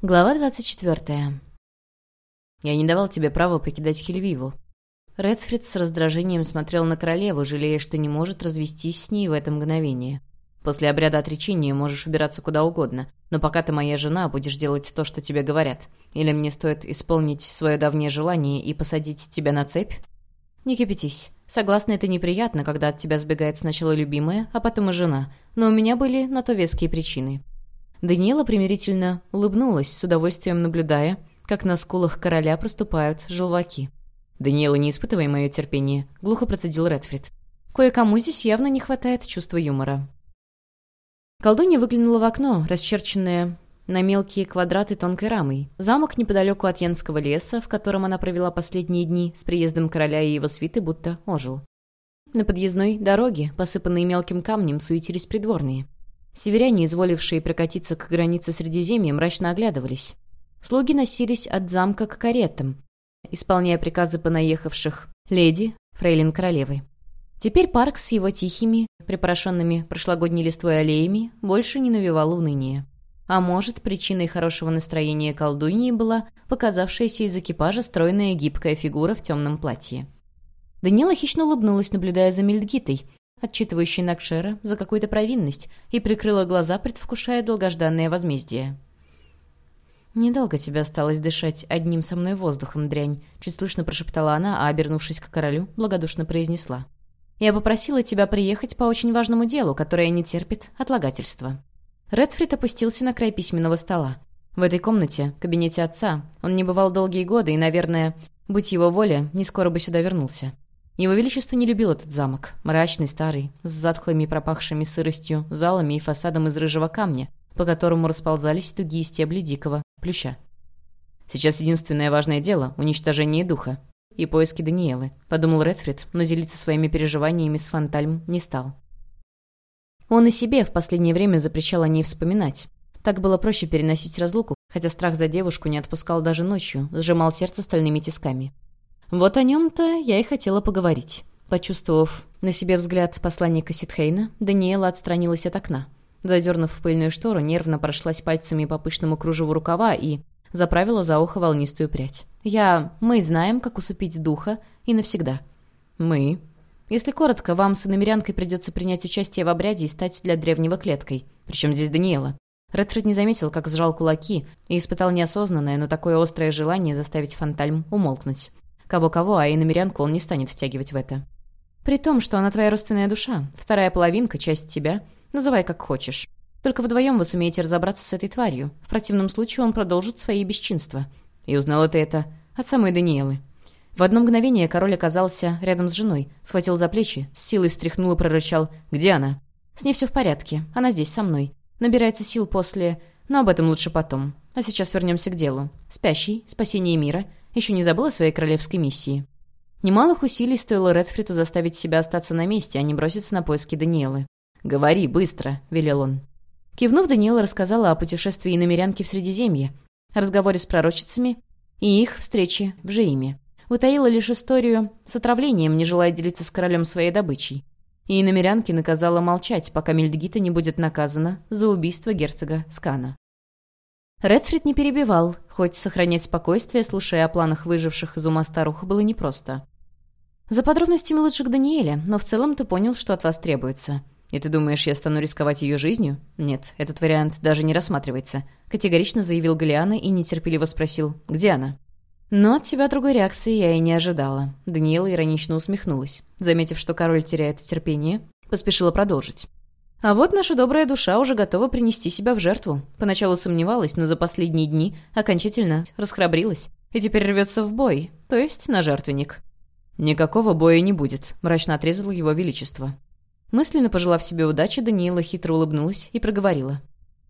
Глава 24. «Я не давал тебе права покидать Хельвиву». Редфрид с раздражением смотрел на королеву, жалея, что не может развестись с ней в это мгновение. «После обряда отречения можешь убираться куда угодно, но пока ты моя жена, будешь делать то, что тебе говорят. Или мне стоит исполнить свое давнее желание и посадить тебя на цепь?» «Не кипятись. Согласна, это неприятно, когда от тебя сбегает сначала любимая, а потом и жена, но у меня были на то веские причины». Даниэла примирительно улыбнулась, с удовольствием наблюдая, как на скулах короля проступают желваки. «Даниэла, не испытывай мое терпение», — глухо процедил Редфрид. «Кое-кому здесь явно не хватает чувства юмора». Колдунья выглянула в окно, расчерченное на мелкие квадраты тонкой рамой. Замок неподалеку от Янского леса, в котором она провела последние дни с приездом короля и его свиты, будто ожил. На подъездной дороге, посыпанной мелким камнем, суетились придворные. Северяне, изволившие прокатиться к границе Средиземья, мрачно оглядывались. Слуги носились от замка к каретам, исполняя приказы понаехавших леди, фрейлин королевы. Теперь парк с его тихими, припорошенными прошлогодней листвой аллеями больше не навевал уныния. А может, причиной хорошего настроения колдуньи была показавшаяся из экипажа стройная гибкая фигура в темном платье. Данила хищно улыбнулась, наблюдая за Мельдгитой, отчитывающей Накшера за какую-то провинность, и прикрыла глаза, предвкушая долгожданное возмездие. «Недолго тебе осталось дышать одним со мной воздухом, дрянь», — чуть слышно прошептала она, а, обернувшись к королю, благодушно произнесла. «Я попросила тебя приехать по очень важному делу, которое не терпит отлагательства». Редфрид опустился на край письменного стола. В этой комнате, кабинете отца, он не бывал долгие годы и, наверное, будь его воля, не скоро бы сюда вернулся. Его Величество не любил этот замок, мрачный, старый, с затхлыми пропахшими сыростью, залами и фасадом из рыжего камня, по которому расползались тугие стебли дикого плюща. «Сейчас единственное важное дело — уничтожение духа и поиски Даниэлы», — подумал Редфрид, но делиться своими переживаниями с Фантальм не стал. Он и себе в последнее время запрещал о ней вспоминать. Так было проще переносить разлуку, хотя страх за девушку не отпускал даже ночью, сжимал сердце стальными тисками. Вот о нем-то я и хотела поговорить. Почувствовав на себе взгляд посланника Ситхейна, Даниэла отстранилась от окна. Задернув пыльную штору, нервно прошлась пальцами по пышному кружеву рукава и заправила за ухо волнистую прядь. «Я... Мы знаем, как усыпить духа, и навсегда». «Мы...» Если коротко, вам с иномерянкой придется принять участие в обряде и стать для древнего клеткой. Причем здесь Даниэла. Редфрид не заметил, как сжал кулаки и испытал неосознанное, но такое острое желание заставить Фантальм умолкнуть. Кого-кого, а и он не станет втягивать в это. При том, что она твоя родственная душа, вторая половинка, часть тебя, называй как хочешь. Только вдвоем вы сумеете разобраться с этой тварью. В противном случае он продолжит свои бесчинства. И узнал это это от самой Даниэлы. В одно мгновение король оказался рядом с женой, схватил за плечи, с силой встряхнул и прорычал «Где она?» «С ней все в порядке. Она здесь, со мной. Набирается сил после... Но об этом лучше потом. А сейчас вернемся к делу. Спящий, спасение мира еще не забыла своей королевской миссии. Немалых усилий стоило Редфриту заставить себя остаться на месте, а не броситься на поиски Даниэлы. «Говори, быстро», — велел он. Кивнув, Даниэла рассказала о путешествии на мирянке в Средиземье, о разговоре с пророчицами и их встрече в Жеиме. Утаила лишь историю с отравлением, не желая делиться с королем своей добычей. И иномерянке наказала молчать, пока Мельдгита не будет наказана за убийство герцога Скана. Редфрид не перебивал, хоть сохранять спокойствие, слушая о планах выживших из ума старух, было непросто. «За подробностями лучше к Даниэле, но в целом ты понял, что от вас требуется. И ты думаешь, я стану рисковать ее жизнью? Нет, этот вариант даже не рассматривается», — категорично заявил Галиана и нетерпеливо спросил, «Где она?» «Но от тебя другой реакции я и не ожидала». Даниэла иронично усмехнулась. Заметив, что король теряет терпение, поспешила продолжить. А вот наша добрая душа уже готова принести себя в жертву. Поначалу сомневалась, но за последние дни окончательно расхрабрилась. И теперь рвется в бой, то есть на жертвенник. «Никакого боя не будет», — мрачно отрезал его величество. Мысленно пожелав себе удачи, Даниила хитро улыбнулась и проговорила.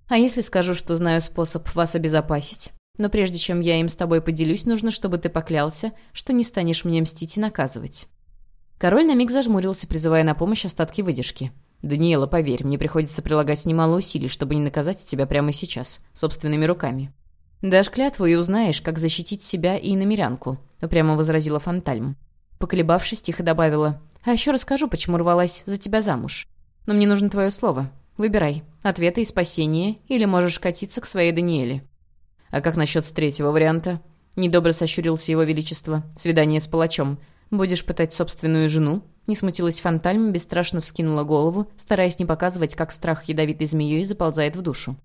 «А если скажу, что знаю способ вас обезопасить? Но прежде чем я им с тобой поделюсь, нужно, чтобы ты поклялся, что не станешь мне мстить и наказывать». Король на миг зажмурился, призывая на помощь остатки выдержки. «Даниэла, поверь, мне приходится прилагать немало усилий, чтобы не наказать тебя прямо сейчас, собственными руками». «Дашь клятву и узнаешь, как защитить себя и иномерянку», — упрямо возразила Фантальм. Поколебавшись, тихо добавила. «А еще расскажу, почему рвалась за тебя замуж. Но мне нужно твое слово. Выбирай, ответы и спасение, или можешь катиться к своей Даниэле». «А как насчет третьего варианта?» Недобро сощурился его величество. «Свидание с палачом. Будешь пытать собственную жену?» Не смутилась Фантальма, бесстрашно вскинула голову, стараясь не показывать, как страх ядовитой змеей заползает в душу.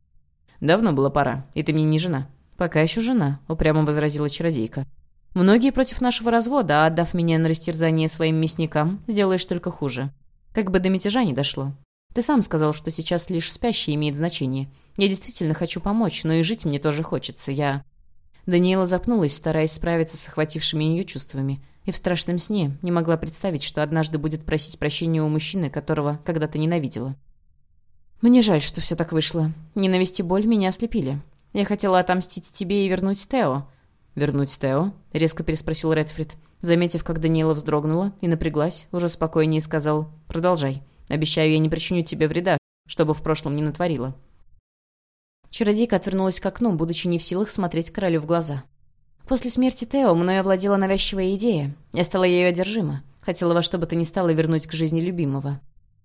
«Давно было пора, и ты мне не жена». «Пока еще жена», — упрямо возразила чародейка. «Многие против нашего развода, а отдав меня на растерзание своим мясникам, сделаешь только хуже. Как бы до мятежа не дошло. Ты сам сказал, что сейчас лишь спящий имеет значение. Я действительно хочу помочь, но и жить мне тоже хочется. Я...» Даниэла запнулась, стараясь справиться с охватившими ее чувствами и в страшном сне не могла представить, что однажды будет просить прощения у мужчины, которого когда-то ненавидела. «Мне жаль, что все так вышло. Ненависть и боль меня ослепили. Я хотела отомстить тебе и вернуть Тео». «Вернуть Тео?» — резко переспросил Редфрид. Заметив, как Даниэла вздрогнула и напряглась, уже спокойнее сказал «Продолжай. Обещаю, я не причиню тебе вреда, чтобы в прошлом не натворила». Чародейка отвернулась к окну, будучи не в силах смотреть королю в глаза. После смерти Тео мною овладела навязчивая идея. Я стала ею одержима. Хотела во что бы то ни стало вернуть к жизни любимого.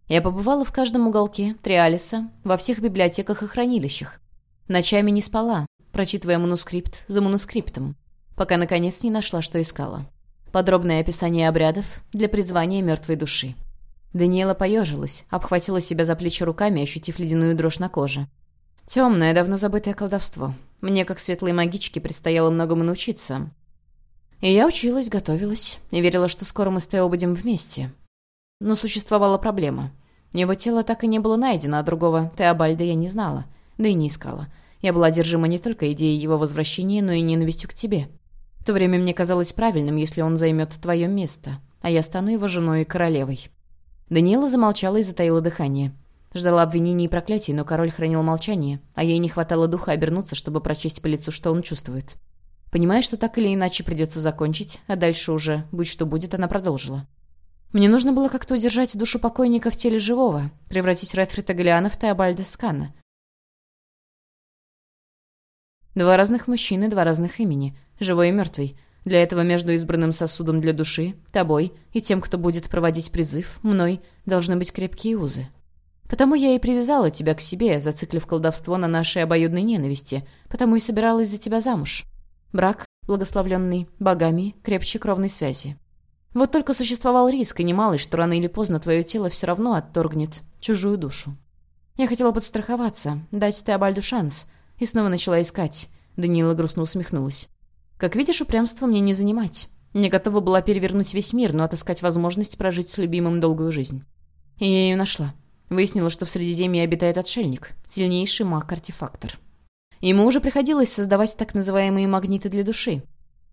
Я побывала в каждом уголке Триалиса, во всех библиотеках и хранилищах. Ночами не спала, прочитывая манускрипт за манускриптом, пока, наконец, не нашла, что искала. Подробное описание обрядов для призвания мертвой души. Даниэла поежилась, обхватила себя за плечи руками, ощутив ледяную дрожь на коже. Темное, давно забытое колдовство. Мне, как светлой магичке, предстояло многому научиться. И я училась, готовилась, и верила, что скоро мы с Тео будем вместе. Но существовала проблема. Его тело так и не было найдено, а другого Теобальда я не знала, да и не искала. Я была одержима не только идеей его возвращения, но и ненавистью к тебе. В то время мне казалось правильным, если он займет твое место, а я стану его женой и королевой. Даниэла замолчала и затаила дыхание. Ждала обвинений и проклятий, но король хранил молчание, а ей не хватало духа обернуться, чтобы прочесть по лицу, что он чувствует. Понимая, что так или иначе придется закончить, а дальше уже, будь что будет, она продолжила. «Мне нужно было как-то удержать душу покойника в теле живого, превратить Редфрида Галиана в Теобальда Скана. Два разных мужчины, два разных имени, живой и мертвый. Для этого между избранным сосудом для души, тобой и тем, кто будет проводить призыв, мной, должны быть крепкие узы». Потому я и привязала тебя к себе, зациклив колдовство на нашей обоюдной ненависти, потому и собиралась за тебя замуж. Брак, благословленный богами, крепче кровной связи. Вот только существовал риск, и немалый, что рано или поздно твое тело все равно отторгнет чужую душу. Я хотела подстраховаться, дать Теобальду шанс, и снова начала искать. Даниила грустно усмехнулась. Как видишь, упрямство мне не занимать. Не готова была перевернуть весь мир, но отыскать возможность прожить с любимым долгую жизнь. И я ее нашла. Выяснилось, что в Средиземье обитает отшельник, сильнейший маг-артефактор. Ему уже приходилось создавать так называемые магниты для души.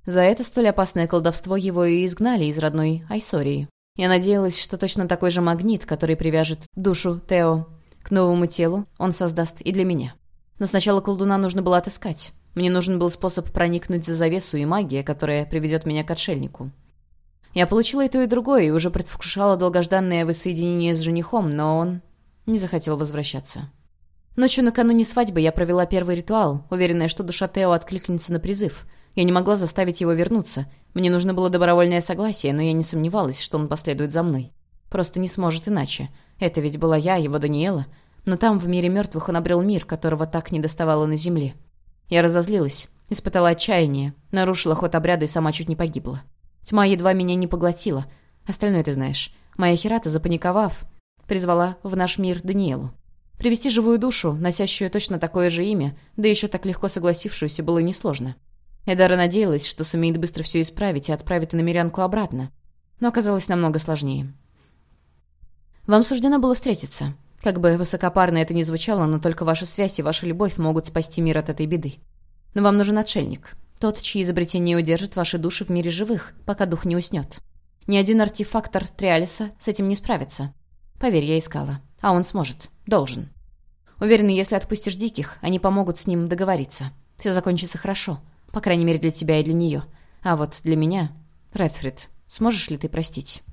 За это столь опасное колдовство его и изгнали из родной Айсории. Я надеялась, что точно такой же магнит, который привяжет душу Тео к новому телу, он создаст и для меня. Но сначала колдуна нужно было отыскать. Мне нужен был способ проникнуть за завесу и магия, которая приведет меня к отшельнику. Я получила и то, и другое, и уже предвкушала долгожданное воссоединение с женихом, но он не захотел возвращаться. Ночью накануне свадьбы я провела первый ритуал, уверенная, что душа Тео откликнется на призыв. Я не могла заставить его вернуться. Мне нужно было добровольное согласие, но я не сомневалась, что он последует за мной. Просто не сможет иначе. Это ведь была я, его Даниэла. Но там, в мире мертвых, он обрел мир, которого так не доставало на земле. Я разозлилась, испытала отчаяние, нарушила ход обряда и сама чуть не погибла. Тьма едва меня не поглотила. Остальное ты знаешь. Моя Херата, запаниковав, призвала в наш мир Даниэлу. Привести живую душу, носящую точно такое же имя, да еще так легко согласившуюся, было несложно. Эдара надеялась, что сумеет быстро все исправить и отправит иномерянку обратно. Но оказалось намного сложнее. «Вам суждено было встретиться. Как бы высокопарно это ни звучало, но только ваша связь и ваша любовь могут спасти мир от этой беды. Но вам нужен отшельник. Тот, чьи изобретения удержат ваши души в мире живых, пока дух не уснет. Ни один артефактор Триалиса с этим не справится. Поверь, я искала. А он сможет. Должен. Уверена, если отпустишь диких, они помогут с ним договориться. Все закончится хорошо. По крайней мере, для тебя и для нее. А вот для меня... Редфрид, сможешь ли ты простить?»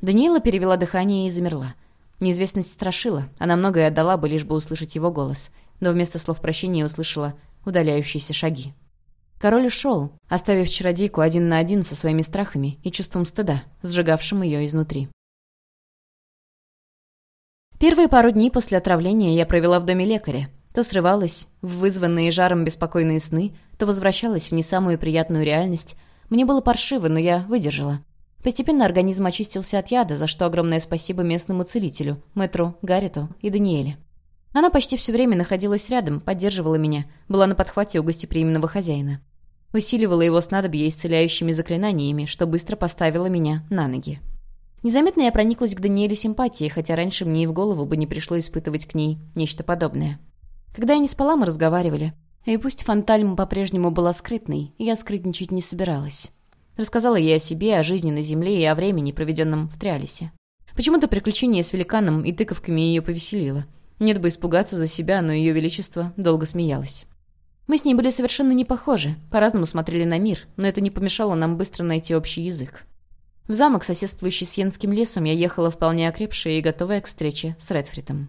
Даниэла перевела дыхание и замерла. Неизвестность страшила. Она многое отдала бы, лишь бы услышать его голос. Но вместо слов прощения услышала удаляющиеся шаги. Король ушел, оставив чародейку один на один со своими страхами и чувством стыда, сжигавшим ее изнутри. Первые пару дней после отравления я провела в доме лекаря. То срывалась в вызванные жаром беспокойные сны, то возвращалась в не самую приятную реальность. Мне было паршиво, но я выдержала. Постепенно организм очистился от яда, за что огромное спасибо местному целителю, мэтру Гарриту и Даниэле. Она почти все время находилась рядом, поддерживала меня, была на подхвате у гостеприимного хозяина. Усиливала его снадобье исцеляющими заклинаниями, что быстро поставило меня на ноги. Незаметно я прониклась к Даниэле симпатией, хотя раньше мне и в голову бы не пришло испытывать к ней нечто подобное. Когда я не спала, мы разговаривали. И пусть Фантальм по-прежнему была скрытной, я скрытничать не собиралась. Рассказала ей о себе, о жизни на Земле и о времени, проведенном в Триалисе. Почему-то приключение с великаном и тыковками ее повеселило. Нет бы испугаться за себя, но ее величество долго смеялось. Мы с ней были совершенно не похожи, по-разному смотрели на мир, но это не помешало нам быстро найти общий язык. В замок, соседствующий с Йенским лесом, я ехала вполне окрепшая и готовая к встрече с Редфритом.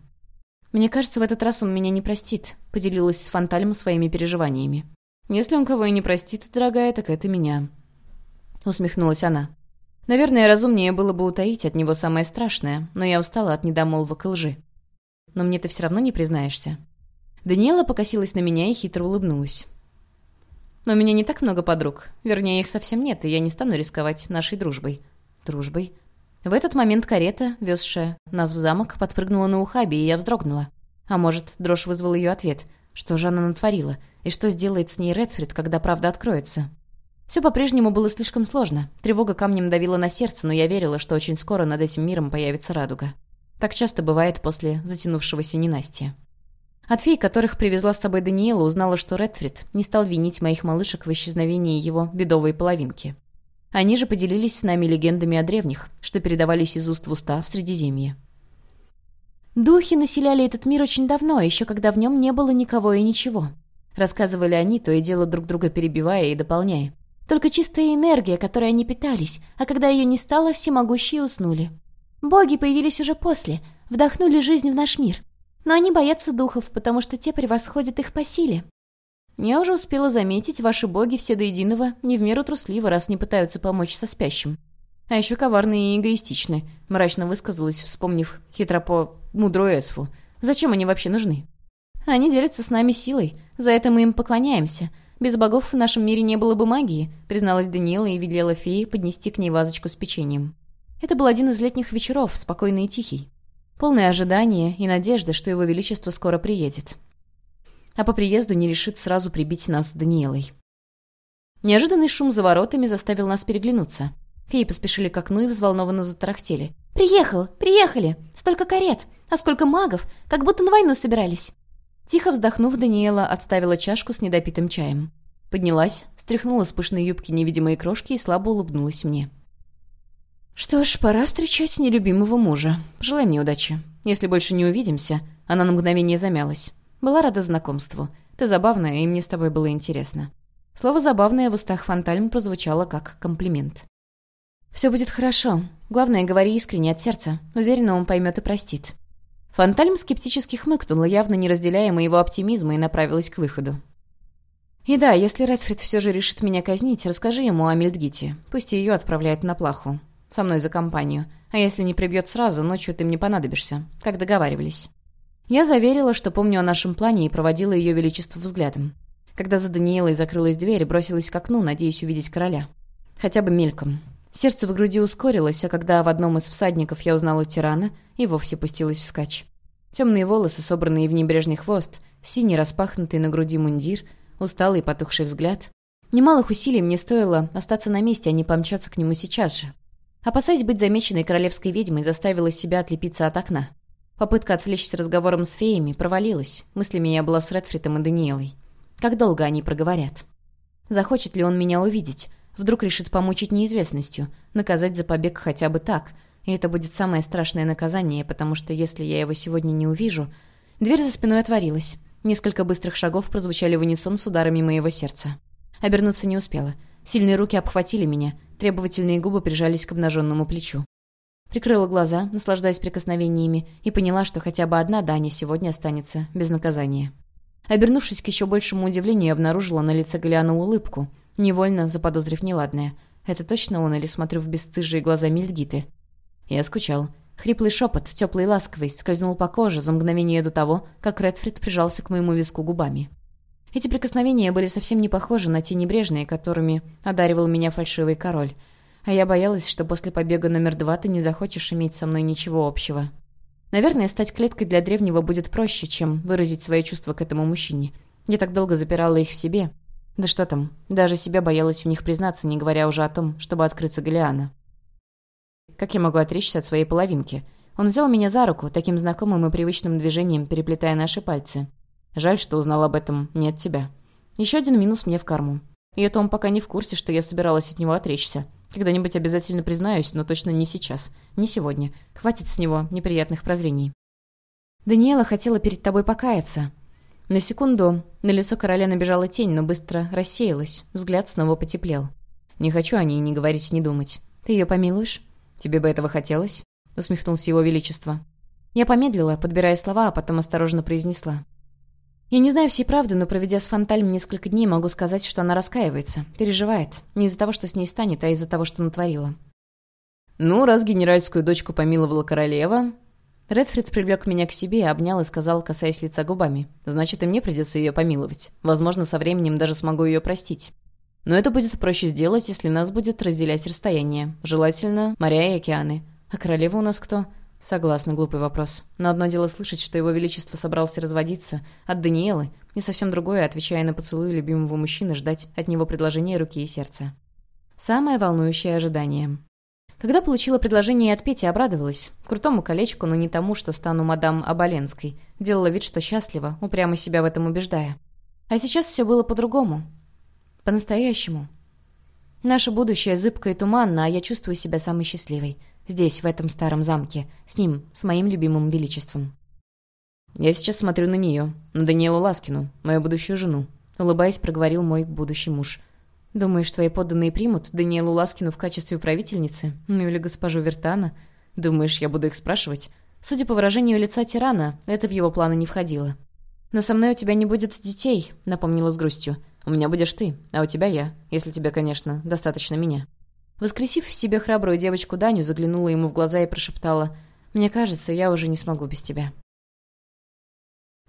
«Мне кажется, в этот раз он меня не простит», — поделилась с Фантальм своими переживаниями. «Если он кого и не простит, дорогая, так это меня», — усмехнулась она. «Наверное, разумнее было бы утаить от него самое страшное, но я устала от недомолвок и лжи. Но мне ты все равно не признаешься». Даниэла покосилась на меня и хитро улыбнулась. «Но у меня не так много подруг. Вернее, их совсем нет, и я не стану рисковать нашей дружбой». «Дружбой?» В этот момент карета, везшая нас в замок, подпрыгнула на ухабе, и я вздрогнула. А может, дрожь вызвал ее ответ. Что же она натворила? И что сделает с ней Редфрид, когда правда откроется? Все по-прежнему было слишком сложно. Тревога камнем давила на сердце, но я верила, что очень скоро над этим миром появится радуга. Так часто бывает после затянувшегося ненастья. От фей, которых привезла с собой Даниэла, узнала, что Редфрид не стал винить моих малышек в исчезновении его бедовой половинки. Они же поделились с нами легендами о древних, что передавались из уст в уста в Средиземье. «Духи населяли этот мир очень давно, еще когда в нем не было никого и ничего», рассказывали они, то и дело друг друга перебивая и дополняя. Только чистая энергия, которой они питались, а когда ее не стало, всемогущие уснули. Боги появились уже после, вдохнули жизнь в наш мир. Но они боятся духов, потому что те превосходят их по силе. Я уже успела заметить, ваши боги все до единого не в меру трусливы, раз не пытаются помочь со спящим. А еще коварные и эгоистичны, мрачно высказалась, вспомнив хитропо мудрую Эсфу. Зачем они вообще нужны? Они делятся с нами силой, за это мы им поклоняемся, «Без богов в нашем мире не было бы магии», призналась Даниэла и велела фее поднести к ней вазочку с печеньем. Это был один из летних вечеров, спокойный и тихий. Полное ожидание и надежды, что его величество скоро приедет. А по приезду не решит сразу прибить нас с Даниэлой. Неожиданный шум за воротами заставил нас переглянуться. Феи поспешили к окну и взволнованно затарахтели. «Приехал! Приехали! Столько карет! А сколько магов! Как будто на войну собирались!» Тихо вздохнув, Даниэла отставила чашку с недопитым чаем. Поднялась, стряхнула с пышной юбки невидимые крошки и слабо улыбнулась мне. «Что ж, пора встречать нелюбимого мужа. Желай мне удачи. Если больше не увидимся...» Она на мгновение замялась. «Была рада знакомству. Ты забавная, и мне с тобой было интересно». Слово «забавное» в устах Фантальм прозвучало как комплимент. «Все будет хорошо. Главное, говори искренне от сердца. Уверена, он поймет и простит. Фантальм скептически хмыкнула, явно не разделяя моего оптимизма, и направилась к выходу. «И да, если Редфрид все же решит меня казнить, расскажи ему о Мельдгите. Пусть ее отправляет на плаху. Со мной за компанию. А если не прибьет сразу, ночью ты мне понадобишься. Как договаривались». Я заверила, что помню о нашем плане и проводила ее величество взглядом. Когда за Даниэлой закрылась дверь, бросилась к окну, надеясь увидеть короля. Хотя бы мельком. Сердце в груди ускорилось, а когда в одном из всадников я узнала тирана, и вовсе пустилась вскачь. Темные волосы, собранные в небрежный хвост, синий распахнутый на груди мундир, усталый потухший взгляд. Немалых усилий мне стоило остаться на месте, а не помчаться к нему сейчас же. Опасаясь быть замеченной королевской ведьмой, заставила себя отлепиться от окна. Попытка отвлечься разговором с феями провалилась. Мыслями я была с Редфритом и Даниэлой. Как долго они проговорят? Захочет ли он меня увидеть? Вдруг решит помучить неизвестностью, наказать за побег хотя бы так. И это будет самое страшное наказание, потому что если я его сегодня не увижу... Дверь за спиной отворилась. Несколько быстрых шагов прозвучали в унисон с ударами моего сердца. Обернуться не успела. Сильные руки обхватили меня, требовательные губы прижались к обнаженному плечу. Прикрыла глаза, наслаждаясь прикосновениями, и поняла, что хотя бы одна Даня сегодня останется без наказания. Обернувшись к еще большему удивлению, обнаружила на лице Галиана улыбку — невольно заподозрив неладное. Это точно он или смотрю в бесстыжие глаза Мильдгиты? Я скучал. Хриплый шепот, теплый и ласковый, скользнул по коже за мгновение до того, как Редфрид прижался к моему виску губами. Эти прикосновения были совсем не похожи на те небрежные, которыми одаривал меня фальшивый король. А я боялась, что после побега номер два ты не захочешь иметь со мной ничего общего. Наверное, стать клеткой для древнего будет проще, чем выразить свои чувства к этому мужчине. Я так долго запирала их в себе. Да что там, даже себя боялась в них признаться, не говоря уже о том, чтобы открыться Галиана. Как я могу отречься от своей половинки? Он взял меня за руку, таким знакомым и привычным движением, переплетая наши пальцы. Жаль, что узнал об этом не от тебя. Еще один минус мне в карму. И это он пока не в курсе, что я собиралась от него отречься. Когда-нибудь обязательно признаюсь, но точно не сейчас. Не сегодня. Хватит с него неприятных прозрений. Даниэла хотела перед тобой покаяться. На секунду на лицо короля набежала тень, но быстро рассеялась. Взгляд снова потеплел. Не хочу о ней ни говорить, ни думать. Ты ее помилуешь? Тебе бы этого хотелось? Усмехнулся его величество. Я помедлила, подбирая слова, а потом осторожно произнесла. Я не знаю всей правды, но проведя с Фантальм несколько дней, могу сказать, что она раскаивается, переживает. Не из-за того, что с ней станет, а из-за того, что натворила. «Ну, раз генеральскую дочку помиловала королева...» Редфрид привлек меня к себе, обнял и сказал, касаясь лица губами. «Значит, и мне придется ее помиловать. Возможно, со временем даже смогу ее простить. Но это будет проще сделать, если нас будет разделять расстояние. Желательно моря и океаны. А королева у нас кто?» Согласна, глупый вопрос. Но одно дело слышать, что его величество собрался разводиться от Даниэлы, и совсем другое, отвечая на поцелуй любимого мужчины, ждать от него предложения руки и сердца. Самое волнующее ожидание. Когда получила предложение от Пети, обрадовалась. Крутому колечку, но не тому, что стану мадам Оболенской. Делала вид, что счастлива, упрямо себя в этом убеждая. А сейчас все было по-другому. По-настоящему. Наше будущее зыбко и туманно, а я чувствую себя самой счастливой. Здесь, в этом старом замке. С ним, с моим любимым величеством. Я сейчас смотрю на нее, на Даниэлу Ласкину, мою будущую жену. Улыбаясь, проговорил мой будущий муж. «Думаешь, твои подданные примут Даниэлу Ласкину в качестве правительницы? Ну или госпожу Вертана? Думаешь, я буду их спрашивать?» Судя по выражению лица тирана, это в его планы не входило. «Но со мной у тебя не будет детей», — напомнила с грустью. «У меня будешь ты, а у тебя я, если тебе, конечно, достаточно меня». Воскресив в себе храбрую девочку Даню, заглянула ему в глаза и прошептала «Мне кажется, я уже не смогу без тебя».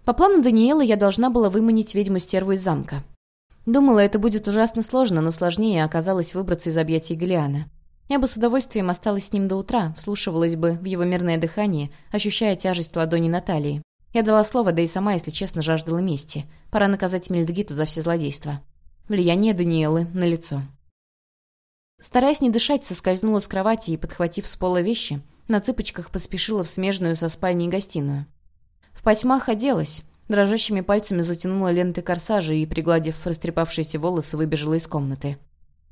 По плану Даниэла я должна была выманить ведьму-стерву из замка. Думала, это будет ужасно сложно, но сложнее оказалось выбраться из объятий Галиана. Я бы с удовольствием осталась с ним до утра, вслушивалась бы в его мирное дыхание, ощущая тяжесть ладони Натальи. Я дала слово, да и сама, если честно, жаждала мести. Пора наказать Мельдгиту за все злодейства. Влияние Даниэлы на лицо. Стараясь не дышать, соскользнула с кровати и, подхватив с пола вещи, на цыпочках поспешила в смежную со спальней гостиную. В потьмах оделась, дрожащими пальцами затянула ленты корсажа и, пригладив растрепавшиеся волосы, выбежала из комнаты.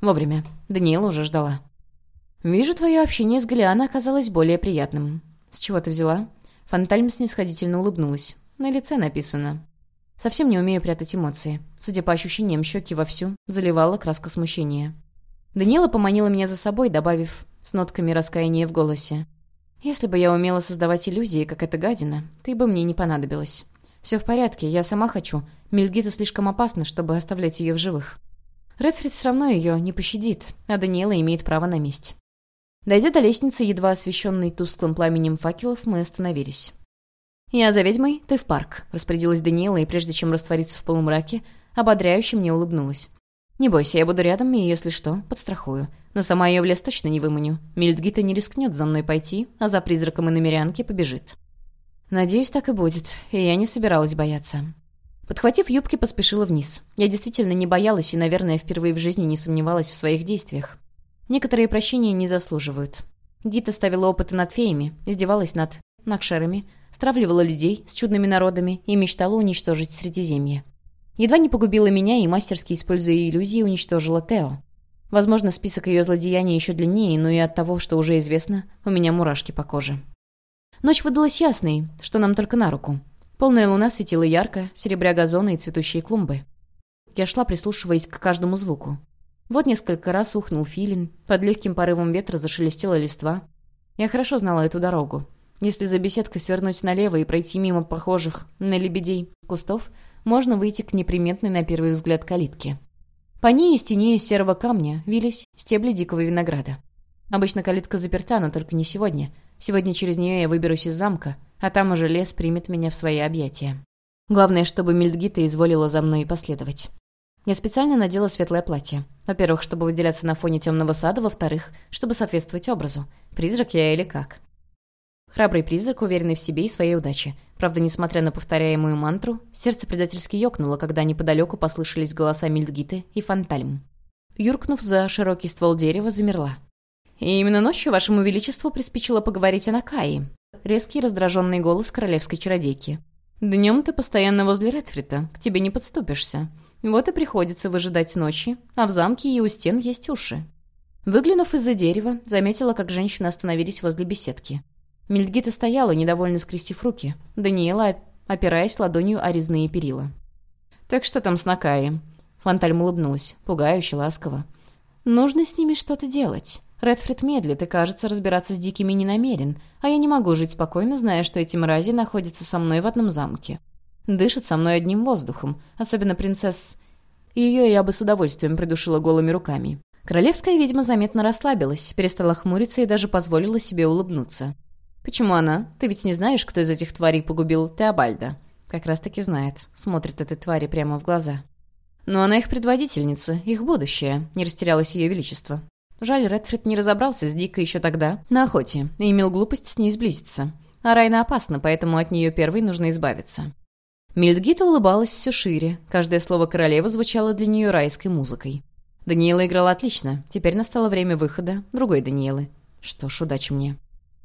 Вовремя. Даниэла уже ждала. «Вижу, твое общение с Галианой оказалось более приятным. С чего ты взяла?» Фантальм снисходительно улыбнулась. На лице написано. Совсем не умею прятать эмоции. Судя по ощущениям, щеки вовсю заливала краска смущения. Даниэла поманила меня за собой, добавив с нотками раскаяния в голосе. «Если бы я умела создавать иллюзии, как эта гадина, ты бы мне не понадобилась. Все в порядке, я сама хочу. Мельгита слишком опасна, чтобы оставлять ее в живых. Редфрид все равно ее не пощадит, а Даниэла имеет право на месть». Дойдя до лестницы, едва освещенной тусклым пламенем факелов, мы остановились. «Я за ведьмой, ты в парк», — распорядилась Даниэла, и прежде чем раствориться в полумраке, ободряюще мне улыбнулась. «Не бойся, я буду рядом и, если что, подстрахую. Но сама ее в лес точно не выманю. Мильдгита не рискнет за мной пойти, а за призраком и намерянки побежит». «Надеюсь, так и будет, и я не собиралась бояться». Подхватив юбки, поспешила вниз. Я действительно не боялась и, наверное, впервые в жизни не сомневалась в своих действиях. Некоторые прощения не заслуживают. Гита ставила опыты над феями, издевалась над накшерами, стравливала людей с чудными народами и мечтала уничтожить Средиземье. Едва не погубила меня и, мастерски используя иллюзии, уничтожила Тео. Возможно, список ее злодеяний еще длиннее, но и от того, что уже известно, у меня мурашки по коже. Ночь выдалась ясной, что нам только на руку. Полная луна светила ярко, серебря газоны и цветущие клумбы. Я шла, прислушиваясь к каждому звуку. Вот несколько раз ухнул филин, под легким порывом ветра зашелестела листва. Я хорошо знала эту дорогу. Если за беседкой свернуть налево и пройти мимо похожих на лебедей кустов, можно выйти к неприметной на первый взгляд калитке. По ней из теней из серого камня вились стебли дикого винограда. Обычно калитка заперта, но только не сегодня. Сегодня через нее я выберусь из замка, а там уже лес примет меня в свои объятия. Главное, чтобы Мильдгита изволила за мной последовать. Я специально надела светлое платье. Во-первых, чтобы выделяться на фоне темного сада, во-вторых, чтобы соответствовать образу. Призрак я или как? Храбрый призрак, уверенный в себе и своей удаче. Правда, несмотря на повторяемую мантру, сердце предательски ёкнуло, когда неподалеку послышались голоса Мильдгиты и Фантальм. Юркнув за широкий ствол дерева, замерла. «И именно ночью вашему величеству приспичило поговорить о Накае». Резкий раздраженный голос королевской чародейки. «Днем ты постоянно возле Редфрита, к тебе не подступишься. Вот и приходится выжидать ночи, а в замке и у стен есть уши». Выглянув из-за дерева, заметила, как женщины остановились возле беседки. Мельдгита стояла, недовольно скрестив руки. Даниэла, опираясь ладонью о резные перила. «Так что там с Накаем?» Фантальм улыбнулась, пугающе, ласково. «Нужно с ними что-то делать. Редфрид медлит и, кажется, разбираться с дикими не намерен, а я не могу жить спокойно, зная, что эти мрази находятся со мной в одном замке. Дышат со мной одним воздухом, особенно принцесс... Ее я бы с удовольствием придушила голыми руками. Королевская ведьма заметно расслабилась, перестала хмуриться и даже позволила себе улыбнуться. «Почему она? Ты ведь не знаешь, кто из этих тварей погубил Теобальда?» «Как раз-таки знает. Смотрит этой твари прямо в глаза». «Но она их предводительница, их будущее», — не растерялось ее величество. Жаль, Редфрид не разобрался с Дикой еще тогда, на охоте, и имел глупость с ней сблизиться. А Райна опасна, поэтому от нее первой нужно избавиться. Мильдгита улыбалась все шире, каждое слово королевы звучало для нее райской музыкой. Даниэла играла отлично, теперь настало время выхода другой Даниэлы. Что ж, удачи мне.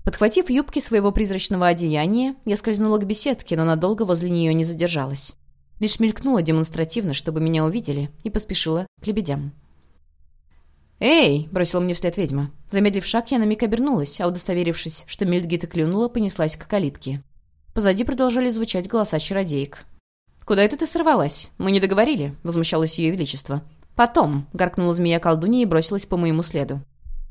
Подхватив юбки своего призрачного одеяния, я скользнула к беседке, но надолго возле нее не задержалась. Лишь мелькнула демонстративно, чтобы меня увидели, и поспешила к лебедям. «Эй!» — бросила мне вслед ведьма. Замедлив шаг, я на миг обернулась, а удостоверившись, что Мельдгита клюнула, понеслась к калитке. Позади продолжали звучать голоса чародеек. «Куда это ты сорвалась? Мы не договорили», — возмущалось ее величество. «Потом», — гаркнула змея колдунья и бросилась по моему следу.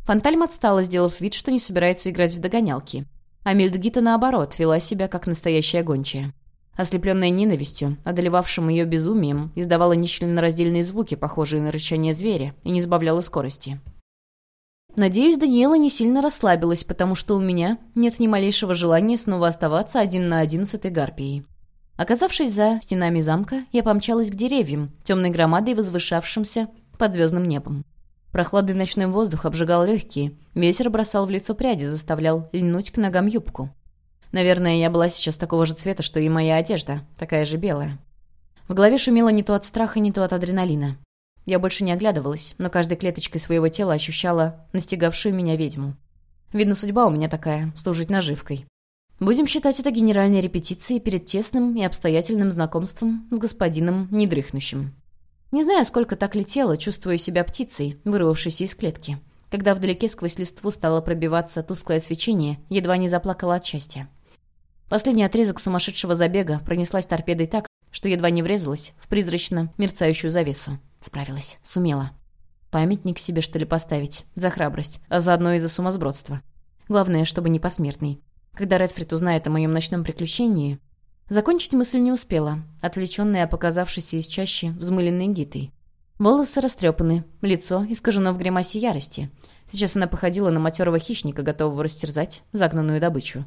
Фантальм отстала, сделав вид, что не собирается играть в догонялки. А Мельдгита, наоборот, вела себя как настоящая гончая. Ослепленная ненавистью, одолевавшим ее безумием, издавала нечленораздельные звуки, похожие на рычание зверя, и не сбавляла скорости. Надеюсь, Даниэла не сильно расслабилась, потому что у меня нет ни малейшего желания снова оставаться один на один с этой гарпией. Оказавшись за стенами замка, я помчалась к деревьям, темной громадой, возвышавшимся под звездным небом. Прохладный ночной воздух обжигал легкие, ветер бросал в лицо пряди, заставлял льнуть к ногам юбку. Наверное, я была сейчас такого же цвета, что и моя одежда, такая же белая. В голове шумело не то от страха, не то от адреналина. Я больше не оглядывалась, но каждой клеточкой своего тела ощущала настигавшую меня ведьму. Видно, судьба у меня такая — служить наживкой. Будем считать это генеральной репетицией перед тесным и обстоятельным знакомством с господином недрыхнущим. Не знаю, сколько так летела, чувствуя себя птицей, вырвавшейся из клетки. Когда вдалеке сквозь листву стало пробиваться тусклое свечение, едва не заплакала от счастья. Последний отрезок сумасшедшего забега пронеслась торпедой так, что едва не врезалась в призрачно мерцающую завесу. Справилась. Сумела. Памятник себе, что ли, поставить? За храбрость. А заодно и за сумасбродство. Главное, чтобы не посмертный. Когда Редфрид узнает о моем ночном приключении... Закончить мысль не успела, отвлеченная показавшейся из чащи взмыленной гитой. Волосы растрепаны, лицо искажено в гримасе ярости. Сейчас она походила на матерого хищника, готового растерзать загнанную добычу.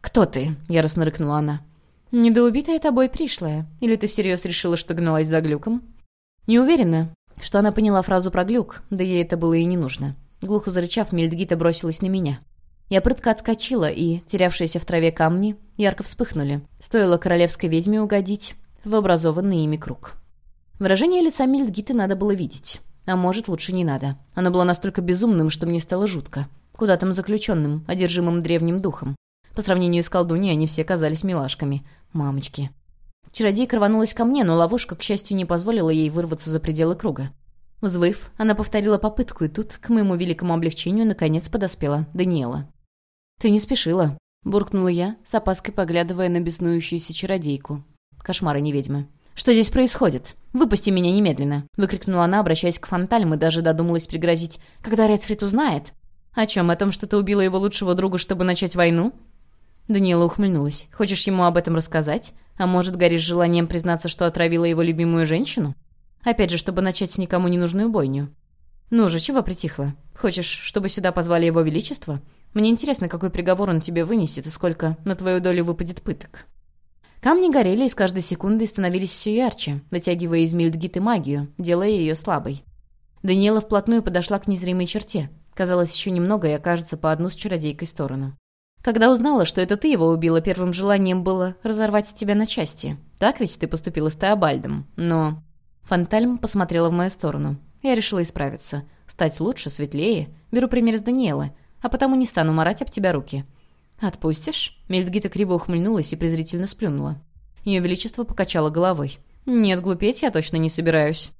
«Кто ты?» — яростно рыкнула она. «Недоубитая тобой пришлая. Или ты всерьез решила, что гналась за глюком?» Не уверена, что она поняла фразу про глюк, да ей это было и не нужно. Глухо зарычав, Мельдгита бросилась на меня. Я прытко отскочила, и, терявшиеся в траве камни, ярко вспыхнули. Стоило королевской ведьме угодить в образованный ими круг. Выражение лица Мельдгиты надо было видеть. А может, лучше не надо. Оно было настолько безумным, что мне стало жутко. Куда там заключенным, одержимым древним духом. По сравнению с колдуньей они все казались милашками. Мамочки. Чародейка рванулась ко мне, но ловушка, к счастью, не позволила ей вырваться за пределы круга. Взвыв, она повторила попытку, и тут, к моему великому облегчению, наконец подоспела Даниэла. «Ты не спешила», — буркнула я, с опаской поглядывая на беснующуюся чародейку. Кошмары не ведьмы. «Что здесь происходит? Выпусти меня немедленно!» — выкрикнула она, обращаясь к Фантальм, и даже додумалась пригрозить. «Когда Редфрид узнает?» «О чем? О том, что ты убила его лучшего друга, чтобы начать войну?» Даниэла ухмыльнулась. «Хочешь ему об этом рассказать? А может, горишь желанием признаться, что отравила его любимую женщину? Опять же, чтобы начать с никому ненужную бойню. Ну же, чего притихла? Хочешь, чтобы сюда позвали его величество? Мне интересно, какой приговор он тебе вынесет и сколько на твою долю выпадет пыток». Камни горели и с каждой секундой становились все ярче, дотягивая из Мильдгиты магию, делая ее слабой. Даниэла вплотную подошла к незримой черте. Казалось, еще немного и окажется по одну с чародейкой сторону. Когда узнала, что это ты его убила, первым желанием было разорвать тебя на части. Так ведь ты поступила с Теобальдом. Но... Фантальм посмотрела в мою сторону. Я решила исправиться. Стать лучше, светлее. Беру пример с Даниэлы. А потому не стану марать об тебя руки. «Отпустишь?» Мельдгита криво ухмыльнулась и презрительно сплюнула. Ее Величество покачало головой. «Нет, глупеть я точно не собираюсь».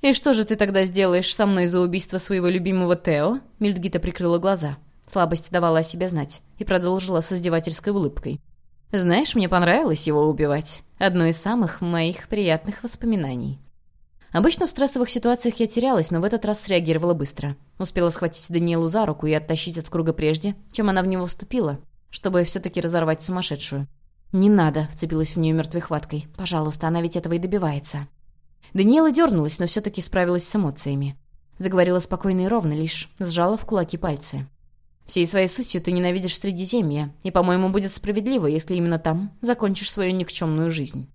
«И что же ты тогда сделаешь со мной за убийство своего любимого Тео?» Мельдгита прикрыла глаза. Слабость давала о себе знать и продолжила с издевательской улыбкой. «Знаешь, мне понравилось его убивать. Одно из самых моих приятных воспоминаний». Обычно в стрессовых ситуациях я терялась, но в этот раз среагировала быстро. Успела схватить Даниэлу за руку и оттащить от круга прежде, чем она в него вступила, чтобы все-таки разорвать сумасшедшую. «Не надо», — вцепилась в нее мертвой хваткой. «Пожалуйста, она ведь этого и добивается». Даниэла дернулась, но все-таки справилась с эмоциями. Заговорила спокойно и ровно, лишь сжала в кулаки пальцы. «Всей своей сутью ты ненавидишь Средиземье, и, по-моему, будет справедливо, если именно там закончишь свою никчемную жизнь».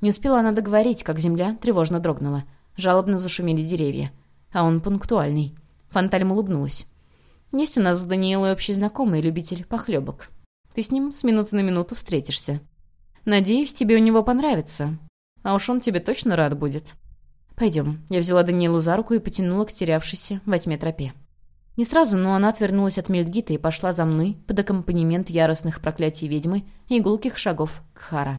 Не успела она договорить, как земля тревожно дрогнула. Жалобно зашумели деревья. А он пунктуальный. Фантальм улыбнулась. «Есть у нас с Даниэлой общий знакомый, любитель похлебок. Ты с ним с минуты на минуту встретишься. Надеюсь, тебе у него понравится. А уж он тебе точно рад будет». «Пойдем». Я взяла Даниэлу за руку и потянула к терявшейся во тьме тропе. Не сразу, но она отвернулась от Мельдгита и пошла за мной под аккомпанемент яростных проклятий ведьмы и гулких шагов Кхара.